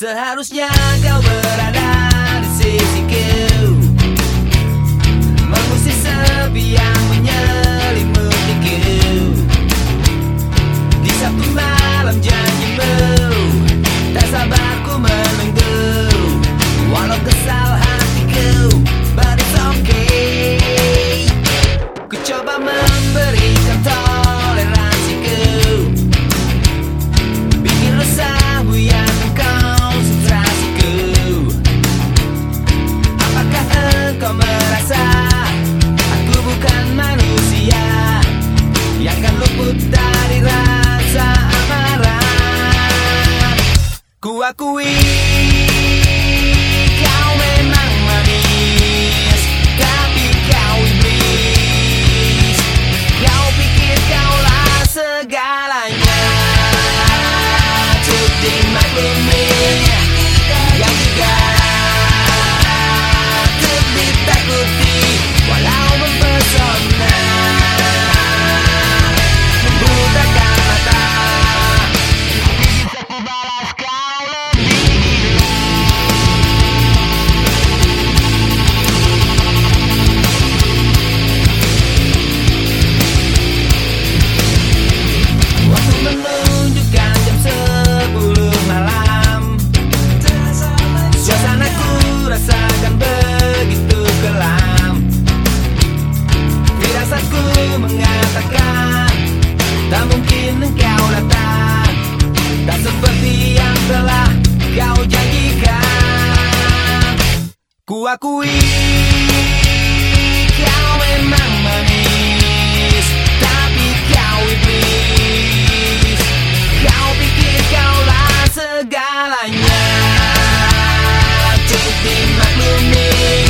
Seharusnya kau berada di sisi kiri. We Caume más. Kau memang manis Tapi kau iblis. Kau pikir kau kaulah segalanya. Cukup maklumi.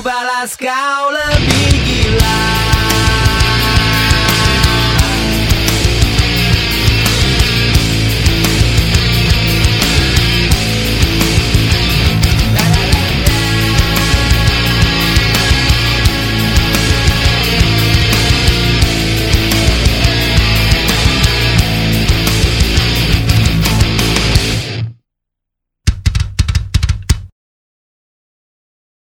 Suba la scala